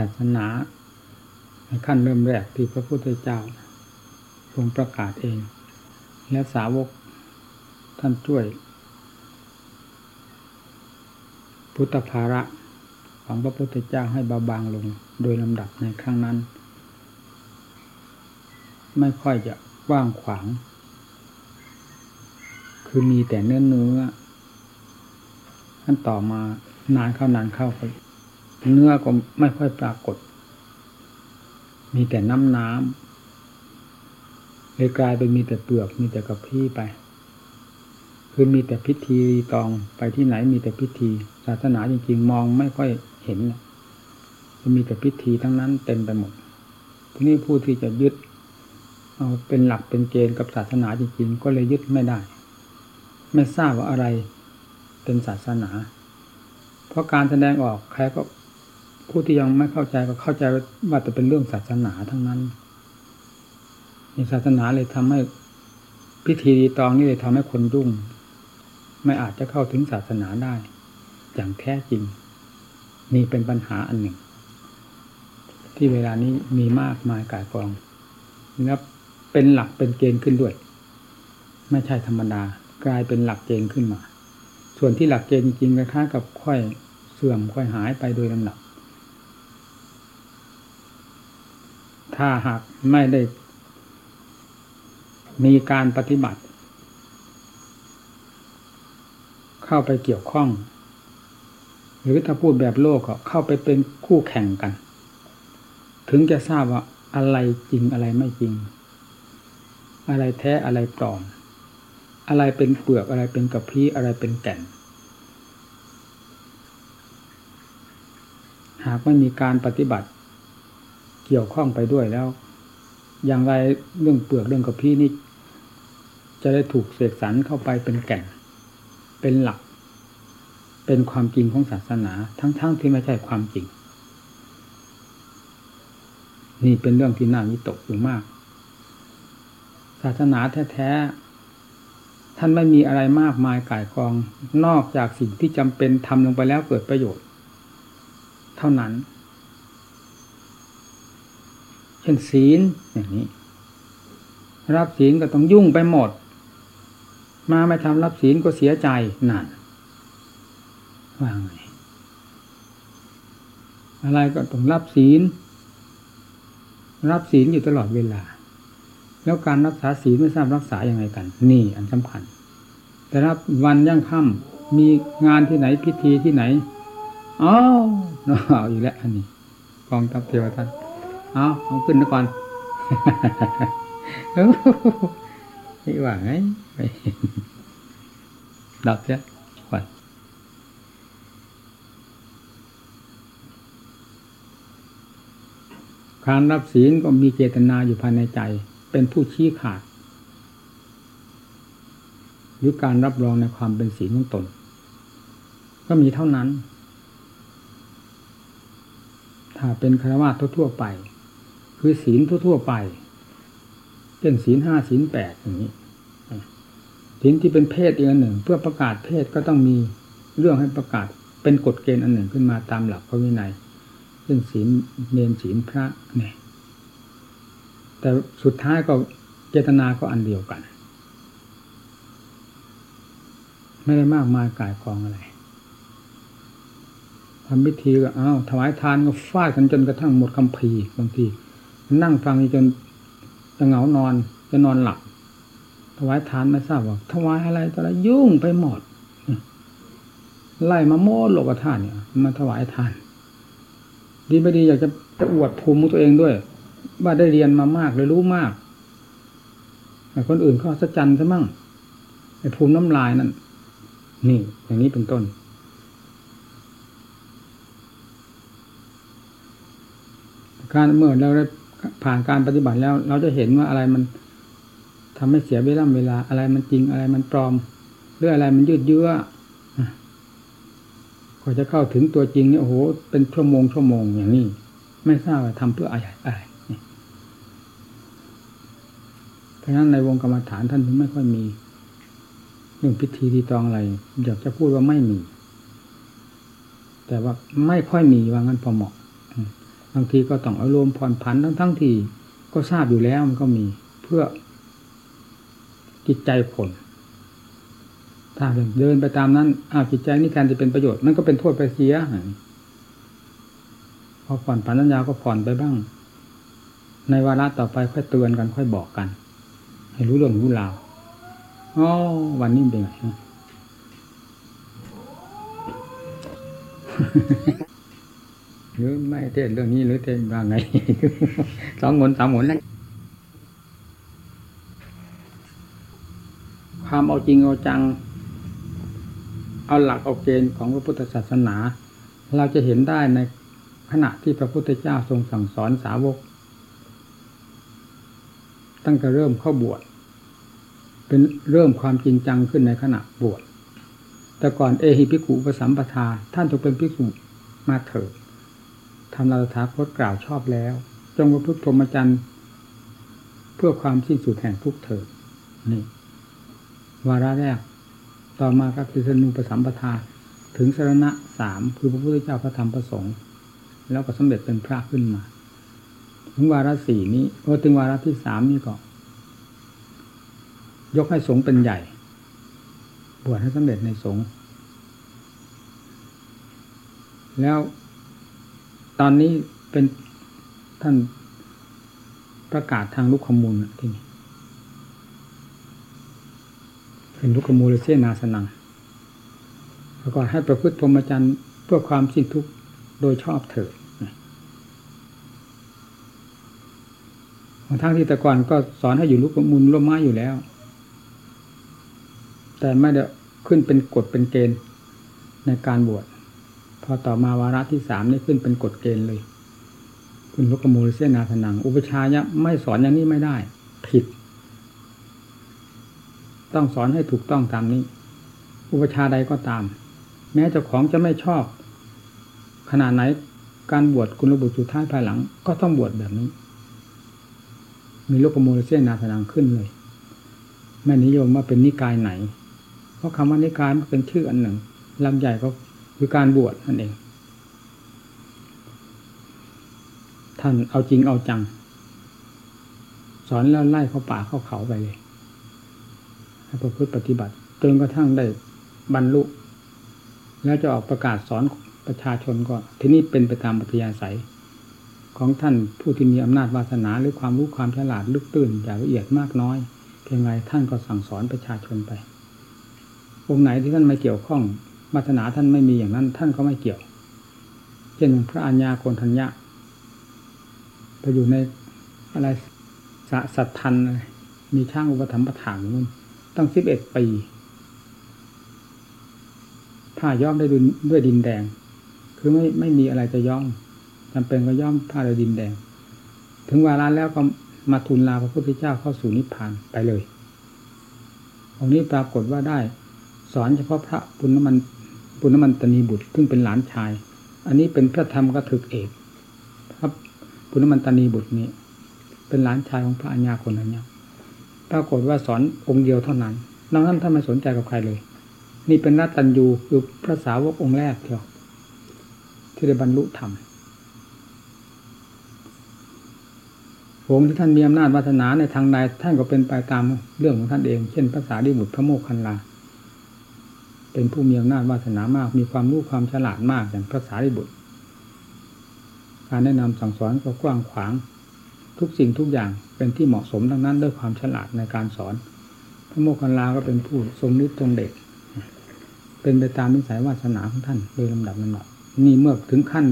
ศาสนาในขั้นเริ่มแรกที่พระพุทธเจ้าทรงประกาศเอง และสาวกท่านช่วย พุทธภาระของพระพุทธเจ้าให้เบาบางลงโดยลำดับในครั้งนั้น ไม่ค่อยจะกว้างขวาง คือมีแต่เนื้อเนื้อขั้นต่อมานานเข้านานเข้าไป เนื้อก็ไม่ค่อยปรากฏ มีแต่น้ำน้ำเลยกลายเป็นมีแต่เปลือกมีแต่กระพี้ไป คือมีแต่พิธีตองไปที่ไหนมีแต่พิธีศาสนาจริงๆ มองไม่ค่อยเห็นมีแต่พิธีทั้งนั้นเต็มไปหมดทีนี้ผู้ที่จะยึด เอาเป็นหลักเป็นเกณฑ์กับศาสนาจริงๆ ก็เลยยึดไม่ได้ ไม่ทราบว่าอะไรเป็นศาสนา เพราะการแสดงออกใครก็ ผู้ที่ยังไม่เข้าใจก็เข้าใจว่าจะเป็นเรื่องศาสนาทั้งนั้นในศาสนาเลยทำให้พิธีตองนี่เลยทำให้คนยุ่ง ไม่อาจจะเข้าถึงศาสนาได้ อย่างแท้จริง นี่เป็นปัญหาอันหนึ่ง ที่เวลานี้มีมากมายกายกองแล้วเป็นหลักเป็นเกณฑ์ขึ้นด้วย ไม่ใช่ธรรมดากลายเป็นหลักเกณฑ์ขึ้นมา ส่วนที่หลักเกณฑ์จริงๆคล้ายกับค่อยเสื่อมค่อยหายไปโดยลำดับ ถ้าหากไม่ได้ มีการปฏิบัติ เข้าไปเกี่ยวข้อง หรือถ้าพูดแบบโลกก็เข้าไปเป็นคู่แข่งกัน ถึงจะทราบว่าอะไรจริงอะไรไม่จริง อะไรแท้อะไรปลอม อะไรเป็นเปลือกอะไรเป็นกระพี้อะไรเป็นแก่นหากไม่มีการปฏิบัติ เกี่ยวข้องไปด้วยแล้ว อย่างไรเรื่องเปลือกเรื่องกระพี้นี้จะได้ถูกเสกสรรเข้าไปเป็นแก่น เป็นหลัก เป็นความจริงของศาสนา ทั้งๆทที่ไม่ใช่ความจริง นี่เป็นเรื่องที่น่าวิตกอยู่มาก ศาสนาแท้ๆท่านไม่มีอะไรมากมายก่ายกอง นอกจากสิ่งที่จำเป็นทำลงไปแล้วเกิดประโยชน์ เท่านั้น เช่นศีลอย่างนี้ รับศีลก็ต้องยุ่งไปหมด มาไม่ทำรับศีลก็เสียใจนั่นว่าไงอะไรก็ต้องรับศีล รับศีลอยู่ตลอดเวลา แล้วการรักษาศีลไม่ทราบรักษาอย่างไรกัน นี่อันสำคัญ แต่รับวันย่างค่ำมีงานที่ไหนพิธีที่ไหนอ๋อเอาอีกแล้วอันนี้กองทัพเทวทัต เอาเอาขึ้นก่อนนี่ว่าไงดับเสียก่อนการรับศีลก็มีเจตนาอยู่ภายในใจ เป็นผู้ชี้ขาด หรือการรับรองในความเป็นศีลของตน ก็มีเท่านั้น ถ้าเป็นคารวะทั่วๆไป คือศีลทั่ว ๆ ไปเช่นศีลห้าศีลแปดอย่างนี้ศีลที่เป็นเพศอีกอันหนึ่ง เพื่อประกาศเพศก็ต้องมีเรื่องให้ประกาศเป็นกฎเกณฑ์อันหนึ่งขึ้นมาตามหลักพระวินัยเช่นศีลเนรศีลพระเนี่ยแต่สุดท้ายก็เจตนาก็อันเดียวกัน ไม่ได้มากมายกายกองอะไรทำพิธีก็เอ้าถวายทานก็ฟาดกันจนกระทั่งหมดคำพีบางที นั่งฟังจนจะเหงานอนจะนอนหลับถวายทานไม่ทราบว่าถวายอะไรตออะไรยุ่งไปหมดไล่มาโม้โลกธาตุเนี่ยมาถวายทาน ดีไม่ดีอยากจะจะอวดภูมิตัวเองด้วย ว่าได้เรียนมามากเลยรู้มากแต่คนอื่นเขาสัจจันซะมั่งไอ้ภูมิน้ำลายนั่นนี่ อย่างนี้เป็นต้น การเมื่อเราได้ ผ่านการปฏิบัติแล้ว เราจะเห็นว่าอะไรมันทำให้เสียเวลาเวลาอะไรมันจริงอะไรมันปลอมหรืออะไรมันยืดเยื้อพอจะเข้าถึงตัวจริงเนี่ยโอ้โหเป็นชั่วโมงชั่วโมงอย่างนี้ไม่ทราบว่าทำเพื่ออะไรอะไรเพราะฉะนั้นในวงกรรมฐานท่านถึงไม่ค่อยมีเรื่องพิธีทีตองอะไรอยากจะพูดว่าไม่มี แต่ว่าไม่ค่อยมีว่างั้นพอเหมาะ บางทีก็ต้องอารมณ์ผ่อนผันทั้งทั้งที่ก็ทราบอยู่แล้วมันก็มีเพื่อจิตใจผล ถ้าเดินไปตามนั้นอ้าวจิตใจนี่การจะเป็นประโยชน์มันก็เป็นโทษไปเสียพอผ่อนผันสัญญาก็ผ่อนไปบ้าง ในวาระต่อไปค่อยเตือนกันค่อยบอกกัน ให้รู้เรื่องรู้ราวอ๋อวันนี้เป็นไง หรือไม่เทศเรื่องนี้หรือเทศว่าไงสองหนสามหนนั่นความเอาจริงเอาจัง เอาหลักเอาเกณฑ์ของพระพุทธศาสนา เราจะเห็นได้ในขณะที่พระพุทธเจ้าทรงสั่งสอนสาวก ตั้งแต่เริ่มเข้าบวชเป็นเริ่มความจริงจังขึ้นในขณะบวชแต่ก่อนเอหิพิกุปสัมปทา ท่านจงเป็นพิกุมาเถิด ทำนาถาคตกล่าวชอบแล้ว จงประพฤติพรหมจรรย์เพื่อความสิ้นสุดแห่งทุกเถิดนี่วาระแรก ต่อมาก็คือสนุปสัมปทาถึงสรณะสามคือพระพุทธเจ้าพระธรรมพระสงฆ์แล้วก็สำเร็จเป็นพระขึ้นมา ถึงวาระสี่นี้พอถึงวาระที่สามนี่ก็ยกให้สงฆ์เป็นใหญ่ บวชให้สำเร็จในสงฆ์แล้ว ตอนนี้เป็นท่านประกาศทางลุกขมูลที่นี่เป็นลุกขมูลเสนาสนังแล้วก็ให้ประพฤติพรหมจรรย์เพื่อความสิ้นทุกข์โดยชอบเถิดทั้งที่แต่ก่อนก็สอนให้อยู่ลุกขมูลร่มไม้อยู่แล้ว แต่ไม่ได้ขึ้นเป็นกฎเป็นเกณฑ์ในการบวช อต่อมาวาระที่สามนี่ขึ้นเป็นกฎเกณฑ์เลยคุณลุกมูลเสนาสนัง อุปชายะไม่สอนอย่างนี้ไม่ได้ ผิด ต้องสอนให้ถูกต้องตามนี้ อุปชาใดก็ตาม แม้เจ้าของจะไม่ชอบ ขนาดไหนการบวชคุณระบุสุดท้ายภายหลัง ก็ต้องบวชแบบนี้ มีลูกมูลเสนาสนังขึ้นเลย ไม่นิยมว่าเป็นนิกายไหน เพราะคำว่านิกายมันเป็นชื่ออันหนึ่งลำใหญ่ก็ คือการบวชนั่นเอง ท่านเอาจริงเอาจัง สอนแล้วไล่เข้าป่าเข้าเขาไปเลยให้ประพฤติปฏิบัติจนกระทั่งได้บรรลุ แล้วจะออกประกาศสอนประชาชนก็ ที่นี่เป็นไปตามปัทยาศัย ของท่านผู้ที่มีอำนาจวาสนาหรือความรู้ความฉลาดลึกตื้นอย่างละเอียดมากน้อยเพียงไรท่านก็สั่งสอนประชาชนไปองค์ไหนที่ท่านไม่เกี่ยวข้อง มาสนาท่านไม่มีอย่างนั้น ท่านก็ไม่เกี่ยว เช่นพระอัญญาโกนทัญญะไปอยู่ในอะไรสสัตทันอะไรมีช่างอุปถัมภ์ประถางนั่นตั้งสิบเอ็ดปีผ้าย้อมได้ด้วยดินแดง คือไม่ไม่มีอะไรจะย้อมจำเป็นก็ย้อมผ้าด้วยดินแดง ถึงวาระแล้วก็มาทูลลาพระพุทธเจ้าเข้าสู่นิพพานไปเลยองนี้ปรากฏว่าได้ สอนเฉพาะพระปุณณมัน ปุณณมันตนีบุตรซึ่งเป็นหลานชาย อันนี้เป็นพระธรรมกถึกเอกครับปุณณมันตนีบุตรนี้ เป็นหลานชายของพระอัญญาคนนั้นเนี่ยปรากฏว่าสอนองค์เดียวเท่านั้นนอกนั้นท่านไม่สนใจกับใครเลย นี่เป็นนัตัญญูคือพระสาวกองค์แรกเดียวที่ได้บรรลุธรรมองค์ที่ท่านมีอำนาจวาสนาในทางใดท่านก็เป็นไปตามเรื่องของท่านเอง เช่นภาษาดิบุตรพระโมคคันลา เป็นผู้มีอำนาจวาสนามาก มีความรู้ความฉลาดมากอย่างพระสารีบุตร การแนะนำสั่งสอนก็กว้างขวาง ทุกสิ่งทุกอย่างเป็นที่เหมาะสมดังนั้น ด้วยความฉลาดในการสอน พระโมคคัลลาก็เป็นผู้ทรงนิตรงเด็ก เป็นไปตามนิสัยวาสนาของท่านโดยลำดับลำดับนี่เมื่อถึงขั้น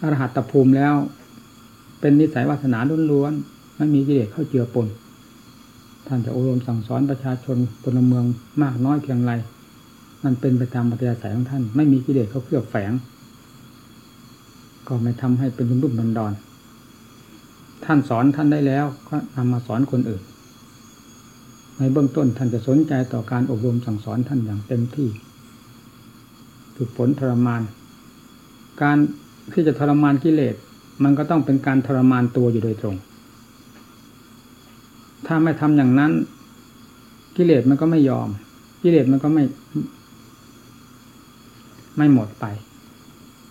อรหัตภูมิแล้ว เป็นนิสัยวาสนาล้วนๆไม่มีกิเลสเข้าเจือปนท่านจะอบรมสั่งสอนประชาชนพลเมืองมากน้อยเพียงไร มันเป็นไปตามปัจจัยสายของท่าน ไม่มีกิเลสเขาเคลือบแฝง ก็ไม่ทำให้เป็นรุ่มรุ่มดอนดอน ท่านสอนท่านได้แล้วก็นำมาสอนคนอื่น ในเบื้องต้นท่านจะสนใจต่อการอบรมสั่งสอนท่านอย่างเต็มที่ฝึกฝนทรมาน การที่จะทรมานกิเลส มันก็ต้องเป็นการทรมานตัวอยู่โดยตรง ถ้าไม่ทำอย่างนั้น กิเลสมันก็ไม่ยอม กิเลสมันก็ไม่ ไม่หมดไป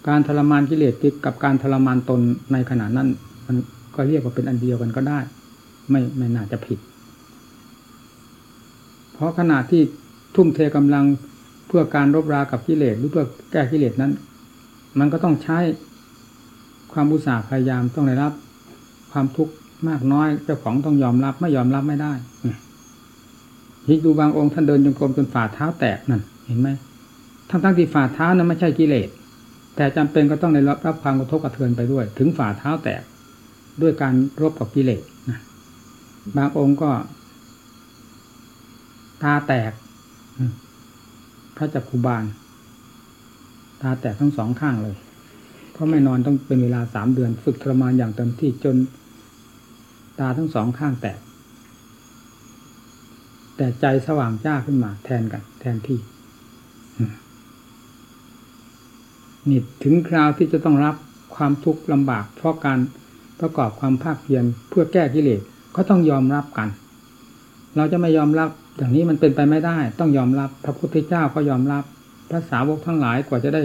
การทรมานกิเลสกับการทรมานตนในขณะนั้น มันก็เรียกว่าเป็นอันเดียวกันก็ได้ ไม่ไม่น่าจะผิด เพราะขณะที่ทุ่มเทกำลังเพื่อการรบรากับกิเลสหรือเพื่อแก้กิเลสนั้น มันก็ต้องใช้ความอุตสาห์พยายามต้องได้รับ ความทุกข์มากน้อยเจ้าของต้องยอมรับไม่ยอมรับไม่ได้ฮิดูบางองค์ท่านเดินจงกรมจนฝ่าเท้าแตกนั่นเห็นไหม ทั้งทั้งที่ฝ่าเท้านั้นไม่ใช่กิเลส แต่จำเป็นก็ต้องได้รับรับความกระทบกระเทือนไปด้วย ถึงฝ่าเท้าแตกด้วยการรบกับกิเลสนะบางองค์ก็ตาแตก พระจักคุบาล ตาแตกทั้งสองข้างเลย เพราะไม่นอนต้องเป็นเวลาสามเดือน ฝึกทรมานอย่างเต็มที่จน ตาทั้งสองข้างแตก แต่ใจสว่างจ้าขึ้นมา แทนกัน แทนที่ นี่ถึงคราวที่จะต้องรับความทุกข์ลำบาก เพราะการประกอบความภาคเพียรเพื่อแก้กิเลสก็ต้องยอมรับกัน เราจะไม่ยอมรับอย่างนี้มันเป็นไปไม่ได้ ต้องยอมรับพระพุทธเจ้าก็ยอมรับพระสาวกทั้งหลายกว่าจะได้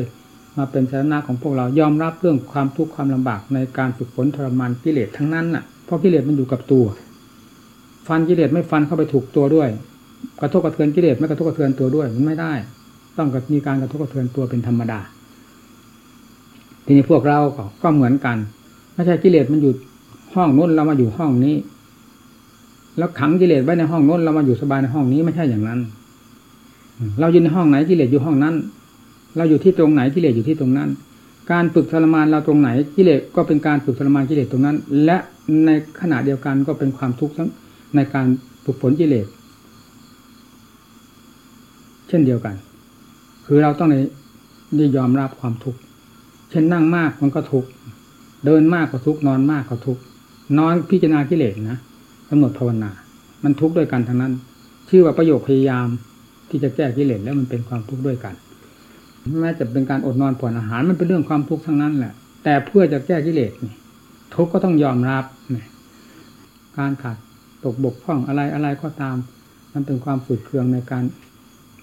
มาเป็นสาระของพวกเรายอมรับเรื่องความทุกข์ความลำบากในการฝึกฝนทรมานกิเลสทั้งนั้นน่ะเพราะกิเลสมันอยู่กับตัว ฟันกิเลสไม่ฟันเข้าไปถูกตัวด้วย กระทบกระเทือนกิเลสไม่กระทบกระเทือนตัวด้วยมันไม่ได้ ต้องมีการกระทบกระเทือนตัวเป็นธรรมดา ทีนี้พวกเราก็เหมือนกันไม่ใช่กิเลสมันอยู่ห้องนู้นเรามาอยู่ห้องนี้ แล้วขังกิเลสไว้ในห้องนู้นเรามาอยู่สบายในห้องนี้ไม่ใช่อย่างนั้น เราอยู่ในห้องไหนกิเลสอยู่ห้องนั้น เราอยู่ที่ตรงไหนกิเลสอยู่ที่ตรงนั้น การฝึกทรมานเราตรงไหนกิเลสก็เป็นการฝึกทรมานกิเลสตรงนั้น และในขณะเดียวกันก็เป็นความทุกข์ในการฝึกฝนกิเลสเช่นเดียวกัน คือเราต้องได้ยอมรับความทุกข์ ช่นนั่งมากมันก็ทุกเดินมากก็ทุกนอนมากก็ทุกนอนพิจารณากิเลสนะกำหนดภาวนา มันทุกข์ด้วยกันทั้งนั้น ชื่อว่าประโยคพยายามที่จะแก้กิเลสแล้วมันเป็นความทุกข์ด้วยกันแม้จะเป็นการอดนอนผ่อนอาหารมันเป็นเรื่องความทุกข์ทั้งนั้นแหละ แต่เพื่อจะแก้กิเลสนี่ทุกข์ก็ต้องยอมรับการขาดตกบกพร่องอะไรอะไรก็ตาม มันเป็นความฝืดเคืองในการ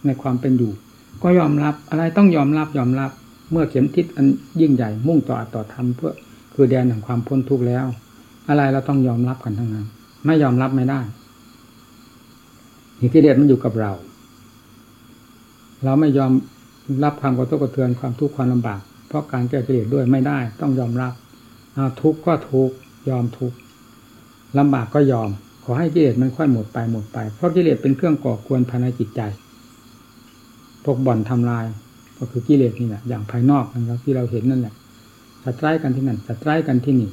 ในความเป็นอยู่ ก็ยอมรับอะไรต้องยอมรับยอมรับ เมื่อเข็มทิศอันยิ่งใหญ่มุ่งต่อต่อธรรมเพื่อคือแดนแห่งความพ้นทุกข์แล้ว อะไรเราต้องยอมรับกันทั้งนั้น ไม่ยอมรับไม่ได้หิที่เดชมันอยู่กับเรา เราไม่ยอมรับความกระทบกระเทือนความทุกข์ความลำบาก เพราะการแก้กิเลสด้วยไม่ได้ ต้องยอมรับทุกข์ก็ทุกข์ยอมทุกข์ลำบากก็ยอม ขอให้กิเลสมันค่อยหมดไปหมดไป เพราะกิเลสเป็นเครื่องก่อกวนภายในจิตใจพวกบ่อนทำลาย ก็คือกิเลสนี่แหละอย่างภายนอกนะครับ ที่เราเห็นนั่นแหละสัตร้ายกันที่นั่นสัตร้ายกันที่นี่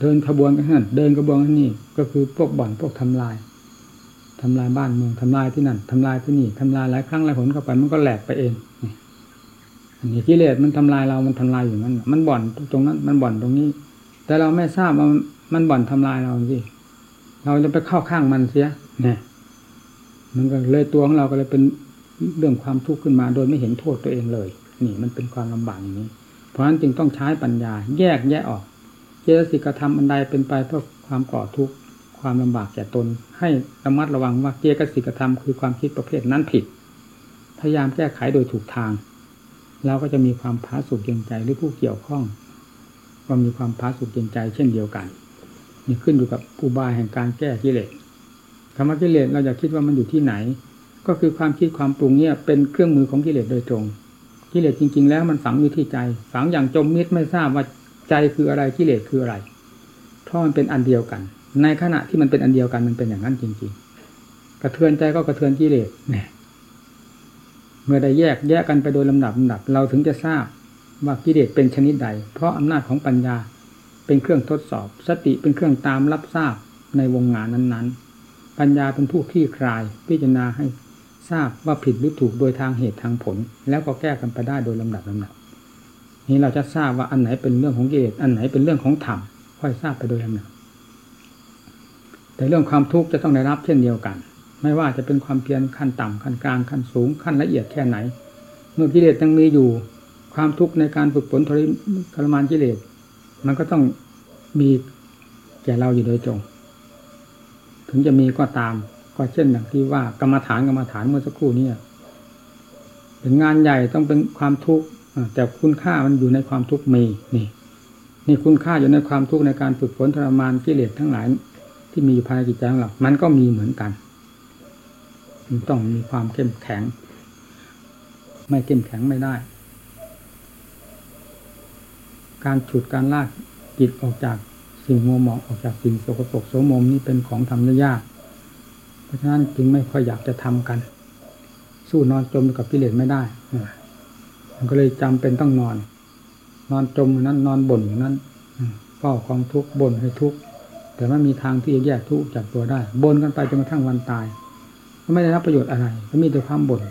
เดินขบวนกันนั่นเดินขบวนกันนี่ก็คือพวกบ่อนพวกทำลายทำลายบ้านเมืองทำลายที่นั่นทำลายที่นี่ทำลายหลายครั้งหลายผลเข้าไปมันก็แหลกไปเองอันนี้กิเลสมันทำลายเรา มันทำลายอยู่นั้นมันบ่อนตรงนั้น มันบ่อนตรงนี้ แต่เราไม่ทราบว่ามันบ่อนทำลายเราสิเราจะไปเข้าข้างมันเสียเนี่ยมันก็เลยตัวของเราก็เลยเป็น เรื่องความทุกข์ขึ้นมาโดยไม่เห็นโทษตัวเองเลย นี่มันเป็นความลำบากอย่างนี้ เพราะฉะนั้นจึงต้องใช้ปัญญา แยกแยะออกเจตสิกธรรมอันใดเป็นไปเพื่อความก่อทุกข์ความลำบากแก่ตน ให้ระมัดระวังว่าเจตสิกธรรมคือความคิดประเภทนั้นผิด พยายามแก้ไขโดยถูกทางเราก็จะมีความพาสุขเย็นใจหรือผู้เกี่ยวข้อง ก็มีความพาสุขเย็นใจเช่นเดียวกันนี่ขึ้นอยู่กับผู้บายแห่งการแก้กิเลสคำว่ากิเลสเราอยากคิดว่ามันอยู่ที่ไหน ก็คือความคิดความปรุงเนี่ยเป็นเครื่องมือของกิเลสโดยตรงกิเลสจริง ๆ แล้วมันฝังอยู่ที่ใจ ฝังอย่างจมมิดไม่ทราบว่าใจคืออะไรกิเลสคืออะไรเพราะมันเป็นอันเดียวกัน ในขณะที่มันเป็นอันเดียวกันมันเป็นอย่างนั้นจริง ๆ กระเทือนใจก็กระเทือนกิเลสเนี่ยเมื่อได้แยกแยกกันไปโดยลำดับลำดับ เราถึงจะทราบว่ากิเลสเป็นชนิดใด เพราะอำนาจของปัญญาเป็นเครื่องทดสอบ สติเป็นเครื่องตามรับทราบในวงงานนั้นๆ ปัญญาเป็นผู้ขี้คลาย พิจารณาให้ ทราบว่าผิดหรือถูกโดยทางเหตุทางผล แล้วก็แก้กันไปได้โดยลำดับลำดับนี้เราจะทราบว่าอันไหนเป็นเรื่องของเกตอันไหนเป็นเรื่องของธรรมค่อยทราบไปโดยลำดับแต่เรื่องความทุกข์จะต้องได้รับเช่นเดียวกัน ไม่ว่าจะเป็นความเพียรขั้นต่ำขั้นกลางขั้นสูงขั้นละเอียดแค่ไหน เมื่อกิเลสยังมีอยู่ความทุกข์ในการฝึกฝนทรมานกิเลส มันก็ต้องมีแก่เราอยู่โดยตรงถึงจะมีก็ตาม ก็เช่นอย่างที่ว่ากรรมฐานกรรมฐานเมื่อสักครู่นี้เป็นงานใหญ่ต้องเป็นความทุกข์แต่คุณค่ามันอยู่ในความทุกข์มีนี่ นี่คุณค่าอยู่ในความทุกข์ในการฝึกฝนทรมานกิเลสทั้งหลาย ที่มีอยู่ภายในจิตใจของเรามันก็มีเหมือนกันมันต้องมีความเข้มแข็ง ไม่เข้มแข็งไม่ได้ การฉุดการลากจิตออกจากสิ่งมัวหมองออกจากสิ่งสกปรกโสมมนี่เป็นของทำยาก ราะฉะนั้นจึงไม่ค่อยอยากจะทำกัน สู้นอนจมกับกิเลสไม่ได้มันก็เลยจำเป็นต้องนอน นอนจมนั้น นอนบ่นนั้นเฝ้าความทุกข์บ่นให้ทุกข์แต่ไม่มีทางที่จะแยกทุกข์จากตัวได้บ่นกันไปจนกระทั่งวันตายก็ไม่ได้รับประโยชน์อะไรก็มีแต่ความบ่น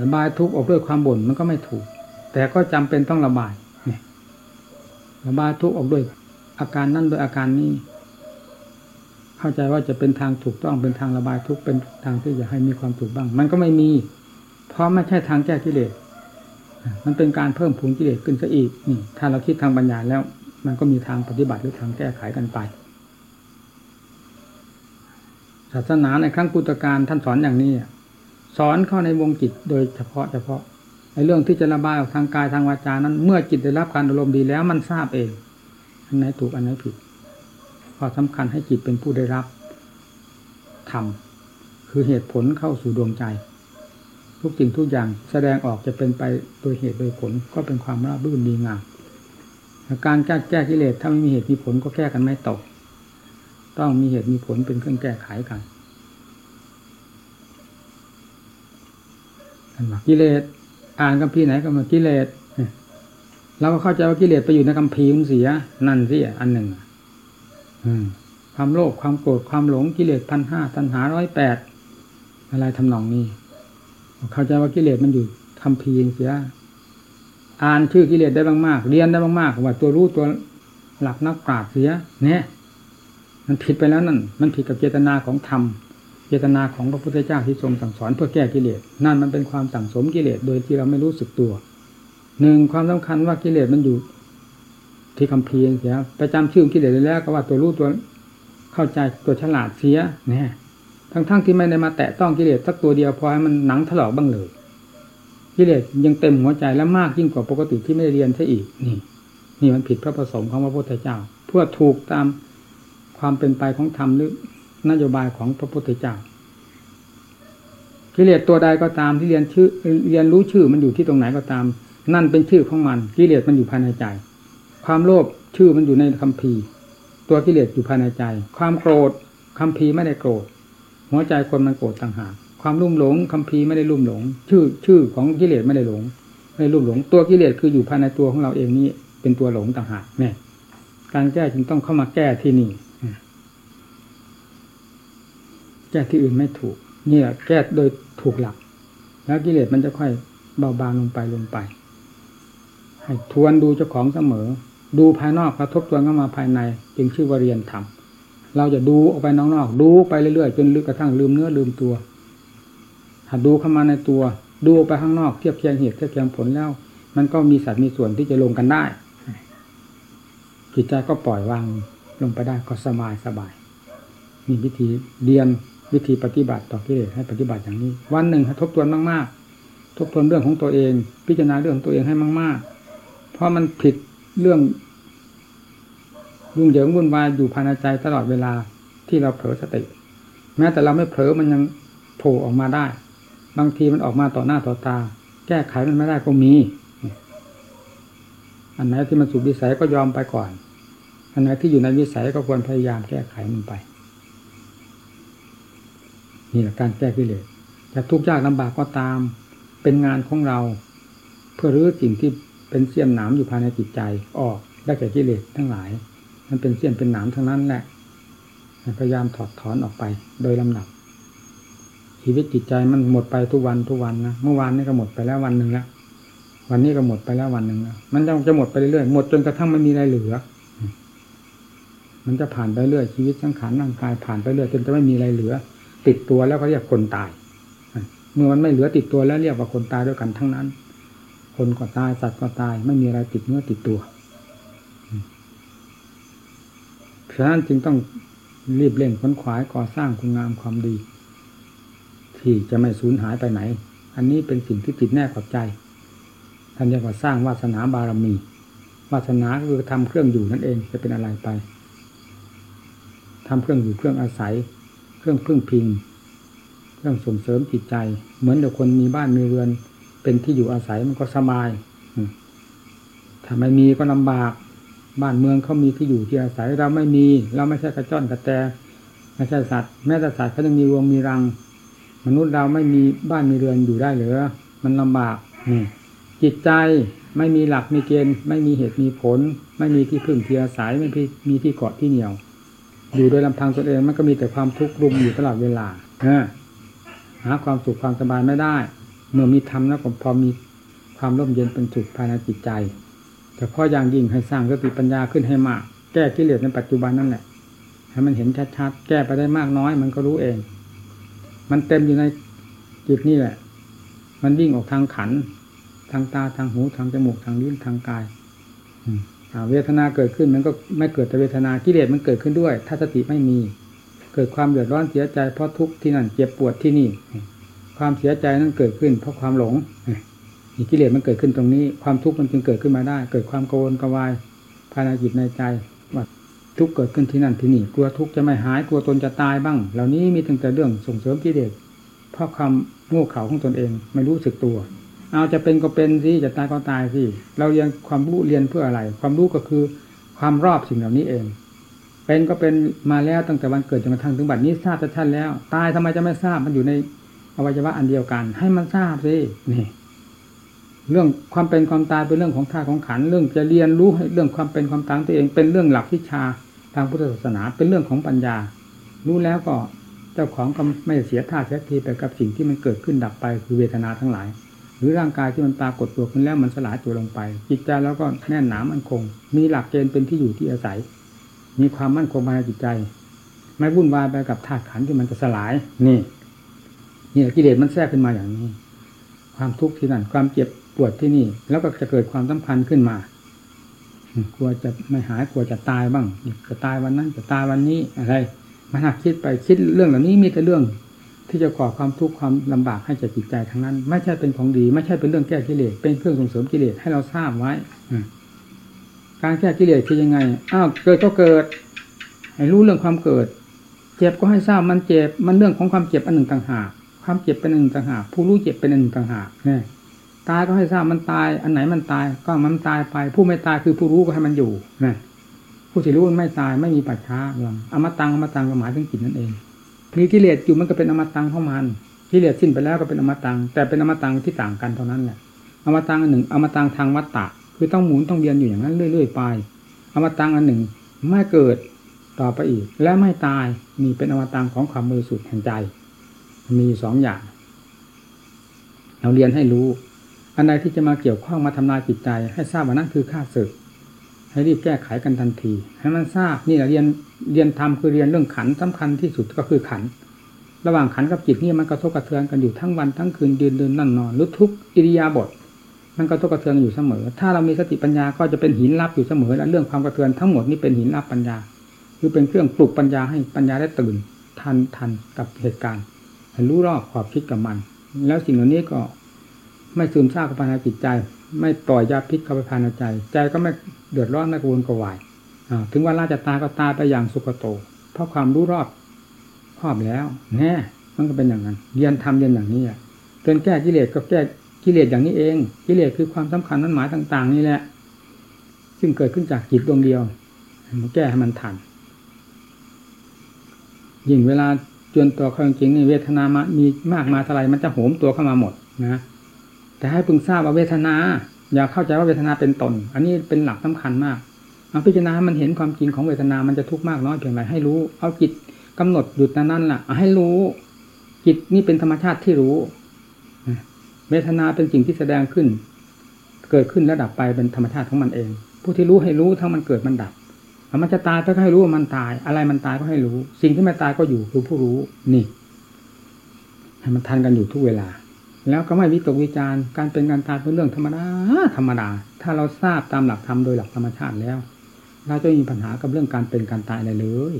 ระบายทุกข์ออกด้วยความบ่นมันก็ไม่ถูก แต่ก็จำเป็นต้องระบายระบายทุกข์ออกด้วยอาการนั่นโดยอาการนี้ เข้าใจว่าจะเป็นทางถูกต้องเป็นทางระบายทุกข์เป็นทางที่จะให้มีความถูกบ้าง มันก็ไม่มี เพราะไม่ใช่ทางแก้กิเลสมันเป็นการเพิ่มพูนกิเลสขึ้นซะอีกนี่ถ้าเราคิดทางปัญญาแล้ว มันก็มีทางปฏิบัติหรือทางแก้ไขกันไปศาสนาในครั้งพุทธกาลท่านสอนอย่างนี้สอนเข้าในวงจิตโดยเฉพาะเฉพาะในเรื่องที่จะระบายออกทางกายทางวาจานั้น เมื่อจิตได้รับการอารมณ์ดีแล้วมันทราบเอง อันไหนถูกอันไหนผิด ข้อสำคัญให้จิตเป็นผู้ได้รับธรรมคือเหตุผลเข้าสู่ดวงใจ ทุกสิ่งทุกอย่างแสดงออกจะเป็นไปโดยเหตุโดยผลก็เป็นความราบรื่นดีงามการแก้แก้กิเลสถ้าไม่มีเหตุมีผลก็แก้กันไม่ตก ต้องมีเหตุมีผลเป็นเครื่องแก้ไขกันอันว่ากิเลสอ่านคำพีไหนก็มากิเลสเราก็เข้าใจว่ากิเลสไปอยู่ในคำพีมันเสียนั่นสิอันหนึ่ง ความโลภความโกรธความหลงกิเลสพันห้าตัณหาร้อยแปดอะไรทำนองนี้ เข้าใจว่ากิเลสมันอยู่คำพีเสียอ่านชื่อกิเลสได้มากๆเรียนได้มากๆว่าตัวรู้ตัวหลักนักปราชญ์เสีย เนี่ย มันผิดไปแล้วนั่น มันผิดกับเจตนาของธรรมเจตนาของพระพุทธเจ้าที่ทรงสั่งสอนเพื่อแก้กิเลสนั่นมันเป็นความสั่งสมกิเลสโดยที่เราไม่รู้สึกตัวหนึ่งความสำคัญว่ากิเลสมันอยู่ ที่คำพีเสียไปจำชื่อกิเลสแล้วก็ว่าตัวรู้ตัวเข้าใจตัวฉลาดเสียเนี่ยทั้งๆทที่ไม่ได้มาแตะต้องกิเลสสักตัวเดียวพอให้มันหนังถลอกบ้างเลยกิเลสยังเต็มหัวใจและมากยิ่งกว่าปกติที่ไม่ได้เรียนซะอีกนี่ นี่มันผิดพระประสงค์ของพระพุทธเจ้า เพื่อถูกตามความเป็นไปของธรรมหรือนโยบายของพระพุทธเจ้ากิเลสตัวใดก็ตามที่เรียนชื่อเรียนรู้ชื่อมันอยู่ที่ตรงไหนก็ตาม นั่นเป็นชื่อของมันกิเลสมันอยู่ภายในใจ ความโลภชื่อมันอยู่ในคัมภีร์ตัวกิเลสอยู่ภายในใจ ความโกรธคัมภีร์ไม่ได้โกรธ หัวใจคนมันโกรธต่างหากความลุ่มหลงคัมภีร์ไม่ได้ลุ่มหลง ชื่อชื่อของกิเลสไม่ได้หลงไม่ได้ลุ่มหลง ตัวกิเลสคืออยู่ภายในตัวของเราเองนี้ เป็นตัวหลงต่างหากเนี่ยการแก้จึงต้องเข้ามาแก้ที่นี่แก้ที่อื่นไม่ถูกนี่แหละแก้โดยถูกหลัก แล้วกิเลสมันจะค่อยเบาบางลงไปลงไป ให้ทวนดูเจ้าของเสมอ ดูภายนอกกระทบตัวเข้ามาภายใน จึงชื่อว่าเรียนธรรมเราจะดูออกไปนอกๆดูไปเรื่อยๆจนลึกกระทั่งลืมเนื้อลืมตัวถ้าดูเข้ามาในตัว ดูไปข้างนอกเทียบเคียงเหตุเทียบเคียงผลแล้ว มันก็มีสัตว์มีส่วนที่จะลงกันได้จิตใจก็ปล่อยวางลงไปได้ก็สบายสบายมีวิธีเรียนวิธีปฏิบัติต่อกิเลสให้ปฏิบัติอย่างนี้ วันหนึ่งทบทวนมากๆทบทวนเรื่องของตัวเอง พิจารณาเรื่องของตัวเองให้มาก ๆ เพราะมันผิด เรื่องยุ่งเหยิงวุ่นวายอยู่ภายในใจตลอดเวลาที่เราเผลอสติ แม้แต่เราไม่เผลอมันยังโผล่ออกมาได้ บางทีมันออกมาต่อหน้าต่อตา แก้ไขมันไม่ได้ก็มี อันไหนที่มันสุวิสัยก็ยอมไปก่อน อันไหนที่อยู่ในวิสัยก็ควรพยายามแก้ไขมันไปนี่แหละการแก้กิเลสจะทุกข์ยากลำบากก็ตาม เป็นงานของเรา เพื่อรื้อสิ่งที่ เป็นเสี้ยนหนามอยู่ภายในจิตใจออกได้แก่กิเลสทั้งหลาย มันเป็นเสี้ยนเป็นหนามทั้งนั้นแหละพยายามถอดถอนออกไป โดยลำดับ ชีวิตจิตใจมันหมดไปทุกวันทุกวันนะเมื่อวานนี้ก็หมดไปแล้ววันหนึ่งแล้ววันนี้ก็หมดไปแล้ววันหนึ่งแล้วมันจะจะหมดไปเรื่อยๆหมดจนกระทั่งไม่มีอะไรเหลือ มันจะผ่านไปเรื่อยชีวิตสังขารร่างกายผ่านไปเรื่อยจนจะไม่มีอะไรเหลือ ติดตัวแล้วก็เรียกคนตายเมื่อมันไม่เหลือติดตัวแล้วเรียกว่าคนตายด้วยกันทั้งนั้น คนก็ตายสัตว์ก็ตาย ไม่มีอะไรติดเนื้อติดตัวเพราะนั้นจึงต้องรีบเร่งค้นขวายก่อสร้างคุณงามความดี ที่จะไม่สูญหายไปไหน อันนี้เป็นสิ่งที่ติดแน่ขอบใจท่านเรียกว่าสร้างวาสนาบารมีวาสนาก็คือทำเครื่องอยู่นั่นเองจะเป็นอะไรไปทำเครื่องอยู่เครื่องอาศัย เครื่องพึ่งพิง เครื่องส่งเสริมจิตใจ เหมือนเด็กคนมีบ้านมีเรือน เป็นที่อยู่อาศัยมันก็สบายถ้าไม่มีก็ลำบาก บ้านเมืองเขามีที่อยู่ที่อาศัยเราไม่มี เราไม่ใช่กระจ้อนกระแตไม่ใช่สัตว์แม้แต่สัตว์เขายังมีวงมีรัง มนุษย์เราไม่มีบ้านมีเรือนอยู่ได้หรือมันลำบากนี่จิตใจไม่มีหลักมีเกณฑ์ ไม่มีเหตุมีผล ไม่มีที่พึ่งที่อาศัยไม่มีที่เกาะที่เหนี่ยว อยู่โดยลำพังตนเองมันก็มีแต่ความทุกข์รุมอยู่ตลอดเวลาหาความสุขความสบายไม่ได้ เมื่อมีธรรมแล้วก็พอมีความร่มเย็นเป็นสุขภายในจิตใจแต่พาะอย่างยิ่งให้สร้างสติปัญญาขึ้นให้มาก แก้กิเลสในปัจจุบันนั่นแหละให้มันเห็นชัดๆแก้ไปได้มากน้อยมันก็รู้เอง มันเต็มอยู่ในจิตนี่แหละ มันวิ่งออกทางขัน ทางตาทางหูทางจมูกทางลิ้นทางกายเวทนาเกิดขึ้นมันก็ไม่เกิดแต่เวทนากิเลสมันเกิดขึ้นด้วย ถ้าสติไม่มี เกิดความเดือดร้อนเสียใจเพราะทุกข์ที่นั่นเจ็บปวดที่นี่ ความเสียใจนั้นเกิดขึ้น เพราะความหลงกิเลสมันเกิดขึ้นตรงนี้ ความทุกข์มันจึงเกิดขึ้นมาได้ เกิดความโกรธกวายภายในจิตในใจว่าทุกข์เกิดขึ้นที่นั่นที่นี่ กลัวทุกข์จะไม่หาย กลัวตนจะตายบ้าง เหล่านี้มีตั้งแต่เรื่องส่งเสริมกิเลส เพราะความโง่เขลาของตนเอง ไม่รู้สึกตัว เอาจะเป็นก็เป็นสิ จะตายก็ตายสิ เราเรียนความรู้เรียนเพื่ออะไร ความรู้ก็คือความรอบสิ่งเหล่านี้เอง เป็นก็เป็นมาแล้วตั้งแต่วันเกิดจนกระทั่งถึงบัดนี้ทราบชัดแล้ว ตายทำไมจะไม่ทราบ มันอยู่ใน วัยวะอันเดียวกัน ให้มันทราบสินี่ เรื่องความเป็นความตายเป็นเรื่องของธาตุของขันเรื่องจะเรียนรู้ให้เรื่องความเป็นความตายตัวเอง เป็นเรื่องหลักวิชาทางพุทธศาสนา เป็นเรื่องของปัญญา รู้แล้วก็เจ้าของก็ไม่เสียท่าเสียทีไปกับสิ่งที่มันเกิดขึ้นดับไปคือเวทนาทั้งหลาย หรือร่างกายที่มันปรากฏตัวขึ้นแล้วมันสลายตัวลงไป จิตใจแล้วก็แน่นหนามั่นคง มีหลักเกณฑ์เป็นที่อยู่ที่อาศัย มีความมั่นคงภายในจิตใจ ไม่วุ่นวายไปกับธาตุขันที่มันจะสลายนี่ นี่กิเลสมันแทรกขึ้นมาอย่างนี้ ความทุกข์ที่นั่น ความเจ็บปวดที่นี่ แล้วก็จะเกิดความสำคัญขึ้นมากลัวจะไม่หายกลัวจะตายบ้างจะตายวันนั้นจะตายวันนี้อะไรมันหักคิดไปคิดเรื่องเหล่านี้มีแต่เรื่อง ที่จะก่อความทุกข์ความลำบากให้แก่จิตใจทั้งนั้น ไม่ใช่เป็นของดี ไม่ใช่เป็นเรื่องแก้กิเลสเป็นเครื่องส่งเสริมกิเลสให้เราทราบไว้การแก้กิเลสคือยังไงอ้าวเกิดก็เกิด ให้รู้เรื่องความเกิด เจ็บก็ให้ทราบมันเจ็บมันเรื่องของความเจ็บอันหนึ่งต่างหาก ความเจ็บเป็นอันหนึ่งต่างหากผู้รู้เจ็บเป็นอันหนึ่งต่างหากเนี่ยตายก็ให้ทราบมันตาย อันไหนมันตายก็มันตายไป ผู้ไม่ตายคือผู้รู้ก็ให้มันอยู่นะผู้ที่รู้มันไม่ตายไม่มีปัจฉาหลังอมตังอมตังก็หมายถึงจิตนั่นเองมีกิเลสอยู่มันก็เป็นอมตังของมันกิเลสสิ้นไปแล้วก็เป็นอมตังแต่เป็นอมตังที่ต่างกันเท่านั้นแหละอมตังอันหนึ่ง อมตังทางวัตตะ คือต้องหมุนต้องเวียนอยู่อย่างนั้นเรื่อย ๆ ไป อมตังอันหนึ่งไม่เกิดต่อไปอีก และไม่ตายมีเป็นอมตังของความมือสุดแห่งใจ มีสองอย่าง เราเรียนให้รู้ อันใดที่จะมาเกี่ยวข้องมาทำลายจิตใจ ให้ทราบว่านั่นคือข้าศึก ให้รีบแก้ไขกันทันที ให้มันทราบนี่แหละเรียนเรียนธรรมคือเรียนเรื่องขันสำคัญที่สุดก็คือขัน ระหว่างขันกับจิตนี่มันกระทบกระเทือนกันอยู่ทั้งวันทั้งคืนเดินเดินนั่นนอนรู้ทุกอิริยาบถมันกระทบกระเทือนอยู่เสมอ ถ้าเรามีสติปัญญาก็จะเป็นหินรับอยู่เสมอและเรื่องความกระเทือนทั้งหมดนี้เป็นหินรับปัญญา คือเป็นเครื่องปลุกปัญญาให้ปัญญาได้ตื่นทันทันกับเหตุการณ์ รู้รอบขอบคิดกับมัน แล้วสิ่งเหล่านี้ก็ไม่ซึมซาบเข้าไปในจิตใจ ไม่ปล่อยยาพิษเข้าไปภายในใจ ใจก็ไม่เดือดร้อนไม่กวนกวายถึงว่าราจะตายก็ตายไปอย่างสุขโต เพราะความรู้รอบครอบแล้วแน่มันก็เป็นอย่างนั้นเรียนทำเรียนอย่างนี้อะเกินแก้กิเลสก็แก้กิเลสอย่างนี้เอง กิเลสคือความสำคัญนั้นหมายต่าง ๆ นี่แหละ ซึ่งเกิดขึ้นจากจิตดวงเดียวมาแก้ให้มันทันยิ่งเวลา จนตัวเขาจริงๆนี่เวทนามามีมากมาเท่าไรมันจะโหมตัวเข้ามาหมดนะแต่ให้พึงทราบว่าเวทนา อย่าเข้าใจว่าเวทนาเป็นตน อันนี้เป็นหลักสำคัญมากเอาพิจารณามันเห็นความจริงของเวทนา มันจะทุกข์มากน้อยเพียงไรให้รู้ เอาจิตกำหนดหยุดนั่นแหละให้รู้ จิตนี่เป็นธรรมชาติที่รู้เวทนาเป็นสิ่งที่แสดงขึ้น เกิดขึ้นแล้วดับไปเป็นธรรมชาติของมันเอง ผู้ที่รู้ให้รู้ทั้งมันเกิดมันดับ มันจะตายก็ให้รู้ว่ามันตาย อะไรมันตายก็ให้รู้ สิ่งที่ไม่ตายก็อยู่คือผู้รู้นี่ให้มันทันกันอยู่ทุกเวลา แล้วก็ไม่วิตกวิจารการเป็นการตายเป็นเรื่องธรรมดาธรรมดา ถ้าเราทราบตามหลักธรรมโดยหลักธรรมชาติแล้ว เราจะมีปัญหากับเรื่องการเป็นการตายอะไรเลย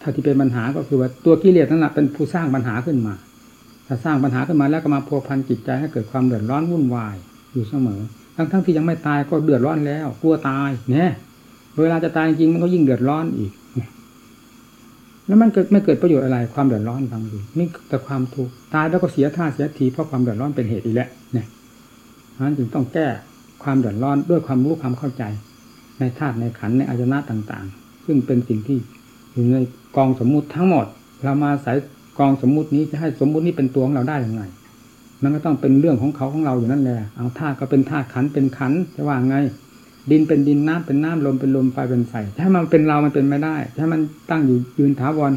ถ้าที่เป็นปัญหาก็คือว่าตัวกิเลสนั่นแหละเป็นผู้สร้างปัญหาขึ้นมา ถ้าสร้างปัญหาขึ้นมาแล้วก็มาพัวพันจิตใจให้เกิดความเดือดร้อนวุ่นวายอยู่เสมอ ทั้งทั้งที่ยังไม่ตายก็เดือดร้อนแล้วกลัวตายเนี่ย เวลาจะตายจริงมันก็ยิ่งเดือดร้อนอีก แล้วมันเกิดไม่เกิดประโยชน์อะไรความเดือดร้อนฟังดูนี่แต่ความทุกข์ตายแล้วก็เสียท่าเสียทีเพราะความเดือดร้อนเป็นเหตุอีกแล้วเนี่ยนั้นจึงต้องแก้ความเดือดร้อนด้วยความรู้ความเข้าใจ ในธาตุในขันในอายนะต่าง ๆ ซึ่งเป็นสิ่งที่อยู่ในกองสมมุติทั้งหมด เรามาใส่กองสมมุตินี้จะให้สมมุตินี้เป็นตัวของเราได้ยังไง มันก็ต้องเป็นเรื่องของเขาของเราอยู่นั่นแหละเอาธาตุก็เป็นธาตุขันเป็นขันจะว่าไง ดินเป็นดินน้ำเป็นน้ำลมเป็นลมไฟเป็นไฟถ้ามันเป็นเรามันเป็นไม่ได้ ถ้ามันตั้งอยู่ยืนถาวร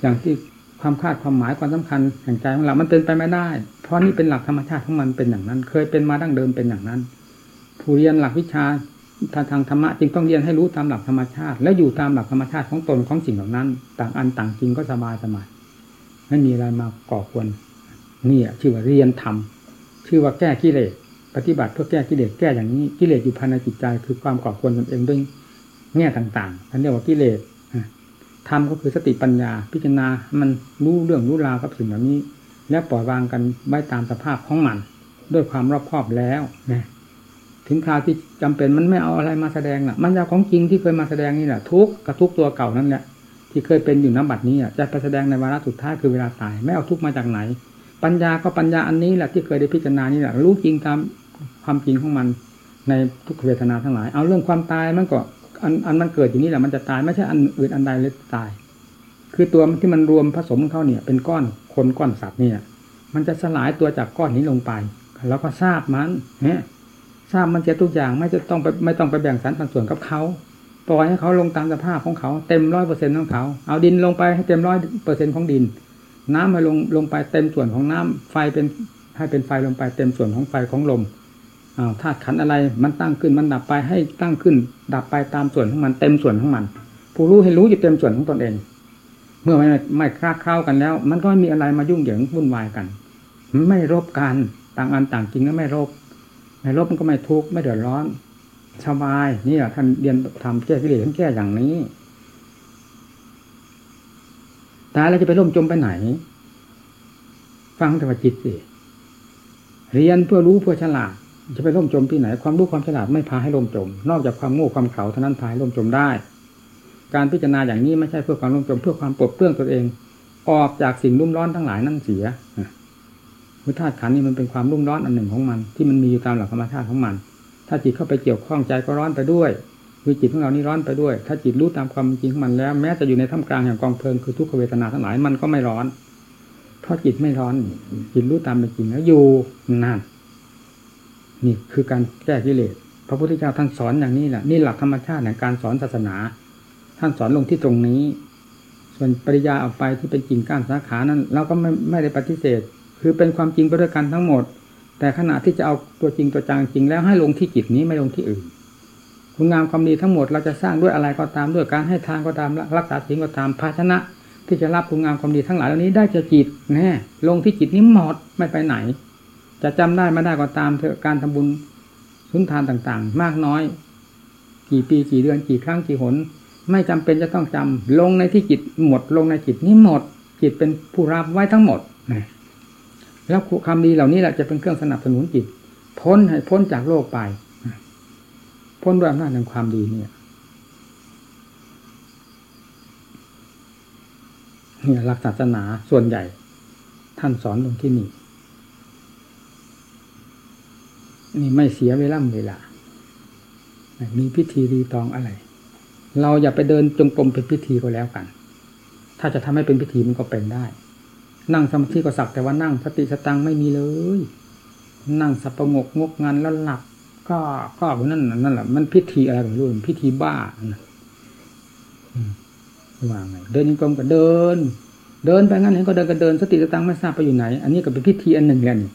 อย่างที่ความคาดความหมายความสำคัญแห่งใจของเรา มันเป็นไปไม่ได้ เพราะนี่เป็นหลักธรรมชาติของมันเป็นอย่างนั้น เคยเป็นมาดั้งเดิมเป็นอย่างนั้น ผู้เรียนหลักวิชาทางทางธรรมะจึงต้องเรียนให้รู้ตามหลักธรรมชาติ และอยู่ตามหลักธรรมชาติของตนของสิ่งเหล่านั้น ต่างอันต่างจริงก็สบายสบายไม่มีอะไรมาก่อควรนี่ชื่อว่าเรียนธรรมชื่อว่าแก้กิเลส ปฏิบัติเพื่อแก้กิเลสแก้อย่างนี้กิเลสอยู่ภายในจิตใจคือความก่อควรตนเองด้วยแง่ต่างๆอันเรียกว่ากิเลสธรรมก็คือสติปัญญา พิจารณา มันรู้เรื่องรู้ราวกับสิ่งเหล่านี้ และปล่อยวางกันไว้ตามสภาพของมัน ด้วยความรอบคอบแล้วนะถึงคราวที่จำเป็นมันไม่เอาอะไรมาแสดงน่ะ มันจะของจริงที่เคยมาแสดงนี่แหละทุกกระทุกตัวเก่านั่นแหละที่เคยเป็นอยู่น้ำบัดนี้จะไปแสดงในวาระสุดท้ายคือเวลาตาย ไม่เอาทุกมาจากไหน ปัญญาก็ปัญญาอันนี้แหละที่เคยได้พิจารณานี่แหละรู้จริงตามความจริงของมันในทุกเวทนาทั้งหลาย เอาเรื่องความตายมันก็อันอันมันเกิดอย่างนี้แหละมันจะตายไม่ใช่อันอื่นอันใดเลยตาย คือตัวที่มันรวมผสมเข้าเนี่ย เป็นก้อนคนก้อนสัตว์เนี่ย มันจะสลายตัวจากก้อนนี้ลงไป แล้วก็ทราบมันเนี่ยทราบมันจะทุกอย่างไม่จะต้องไปไม่ต้องไปแบ่งสรรปันส่วนกับเขาปล่อยให้เขาลงตามสภาพของเขาเต็มร้อยเปอร์เซ็นต์ของเขาเอาดินลงไปให้เต็มร้อยเปอร์เซ็นต์ของดิน น้ำมาลงลงไปเต็มส่วนของน้ำไฟเป็นให้เป็นไฟลงไปเต็มส่วนของไฟของลมอ้าวธาตุขันอะไรมันตั้งขึ้นมันดับไปให้ตั้งขึ้น ดับไปตามส่วนของมันเต็มส่วนของมัน ผู้รู้ให้รู้อยู่เต็มส่วนของตนเอง เมื่อไม่ไม่คลาดเคล้ากันแล้ว มันก็ไม่มีอะไรมายุ่งเหยิงวุ่นวายกัน ไม่รบกันต่างอันต่างจริงแล้วไม่รบ ไม่รบมันก็ไม่ทุกข์ไม่เดือดร้อนสบายนี่แหละท่านเรียนทำแก้กิเลสท่านแก้อย่างนี้ ตายแล้วจะไปล่มจมไปไหน ฟังแต่ว่าจิตสิเรียนเพื่อรู้เพื่อฉลาด จะไปล่มจมที่ไหน ความรู้ความฉลาดไม่พาให้ล่มจม นอกจากความโง่ความเขลาเท่านั้นพาให้ล่มจมได้ การพิจารณาอย่างนี้ไม่ใช่เพื่อความล่มจม เพื่อความปลดเปลื้องตัวเอง ออกจากสิ่งรุ่มร้อนทั้งหลายนั่นเสียพุทธาตุขันนี่มันเป็นความรุ่มร้อนอันหนึ่งของมัน ที่มันมีอยู่ตามหลักธรรมชาติของมัน ถ้าจิตเข้าไปเกี่ยวข้องใจก็ร้อนไปด้วย คือจิตของเรานี่ร้อนไปด้วย ถ้าจิตรู้ตามความจริงของมันแล้ว แม้จะอยู่ในท่ามกลางแห่งกองเพลิงคือทุกขเวทนาทั้งหลายมันก็ไม่ร้อน เพราะจิตไม่ร้อน จิตรู้ตามเป็นจริงแล้วอยู่นั่นนี่คือการแก้กิเลสพระพุทธเจ้าท่านสอนอย่างนี้แหละนี่หลักธรรมชาติในการสอนศาสนา ท่านสอนลงที่ตรงนี้ ส่วนปริยาออกไปที่เป็นกิ่งก้านสาขานั้นเราก็ไม่ไม่ได้ปฏิเสธ คือเป็นความจริงไปด้วยกันทั้งหมด แต่ขณะที่จะเอาตัวจริงตัวจังจริงแล้วให้ลงที่จิตนี้ไม่ลงที่อื่น คุณงามความดีทั้งหมดเราจะสร้างด้วยอะไรก็ตามด้วยการให้ทานก็ตามรักษาศีลก็ตามภาชนะ ที่จะรับคุณงามความดีทั้งหลายเหล่านี้ได้จะจิตแน่ลงที่จิตนี้หมดไม่ไปไหน จะจำได้ไม่ได้ก็ตามเถอะการทำบุญสุนทานต่างๆ มากน้อย กี่ปีกี่เดือนกี่ครั้งกี่หน ไม่จำเป็นจะต้องจำลงในที่จิตหมด ลงในจิตนี้หมด จิตเป็นผู้รับไว้ทั้งหมดนะแล้วคำดีเหล่านี้แหละจะเป็นเครื่องสนับสนุนจิต พ้นให้พ้นจากโลกไป พ้นด้วยอำนาจแห่งความดีเนี่ยเนี่ยหลักศาสนาส่วนใหญ่ ท่านสอนลงที่นี่นี่ไม่เสียเวลาเวลา มีพิธีรีตองอะไร เราอย่าไปเดินจงกรมเป็นพิธีก็แล้วกัน ถ้าจะทำให้เป็นพิธีมันก็เป็นได้ นั่งสมาธิก็สักแต่ว่านั่งสติสตังไม่มีเลย นั่งสับประงกงกงานแล้วหลับ ก็ก็นั่นนั่นแหละมันพิธีอะไรไม่รู้พิธีบ้าว่าไงเดินจงกรมก็เดิน เดินไปงั้นเห็นก็เดินก็เดินสติสตังไม่ทราบไปอยู่ไหน อันนี้ก็เป็นพิธีอันหนึ่งและนี่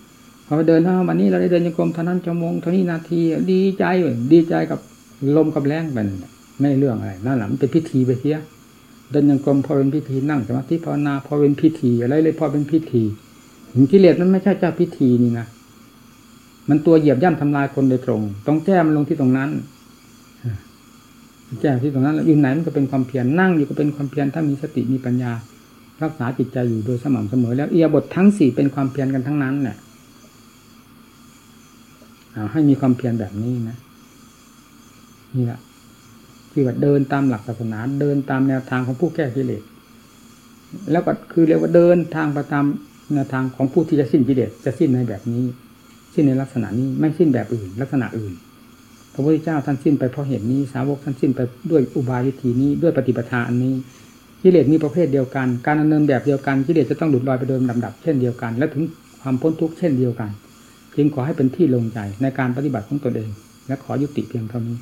พอเดินเท่าวันนี้เราได้เดินยังกรมเท่านั้นชั่วโมงเท่านี้นาทีดีใจดีใจกับลมกับแรงเป็นไม่เรื่องอะไรนั่นแหละมันเป็นพิธีไปเสียเดินยังกรมพอเป็นพิธีนั่งสมาธิภาวนาพอเป็นพิธีอะไรเลยพอเป็นพิธีถึงกิเลสมันไม่ใช่เจ้าพิธีนี่นะ มันตัวเหยียบย่ำทำลายคนโดยตรง ต้องแก้มันลงที่ตรงนั้นแก้ที่ตรงนั้นอยู่ไหนมันก็เป็นความเพียรนั่งอยู่ก็เป็นความเพียรถ้ามีสติมีปัญญา รักษาจิตใจอยู่โดยสม่ำเสมอ แล้วเอียบททั้งสี่เป็นความเพียรกันทั้งนั้นเนี่ยให้มีความเพียรแบบนี้นะนี่แหละที่ว่าเดินตามหลักศาสนา เดินตามแนวทางของผู้แก้กิเลสแล้วก็คือเรียกว่าเดินทางไปตามแนวทางของผู้ที่จะสิ้นกิเลสจะสิ้นในแบบนี้ สิ้นในลักษณะนี้ไม่สิ้นแบบอื่น ลักษณะอื่น พระพุทธเจ้าท่านสิ้นไปเพราะเหตุนี้สาวกท่านสิ้นไปด้วยอุบายวิธีนี้ด้วยปฏิปทาอันนี้กิเลสมีประเภทเดียวกัน การดำเนินแบบเดียวกันกิเลสจะต้องหลุดลอยไปโดยลำดับเช่นเดียวกัน และถึงความพ้นทุกข์เช่นเดียวกัน จึงขอให้เป็นที่ลงใจในการปฏิบัติของตนเอง และขอยุติเพียงเท่านี้